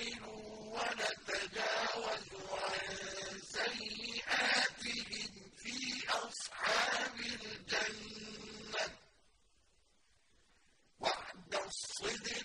عملوا ونتجاوز عن سيئاتهم في أصحاب الجنة. وعد الصدق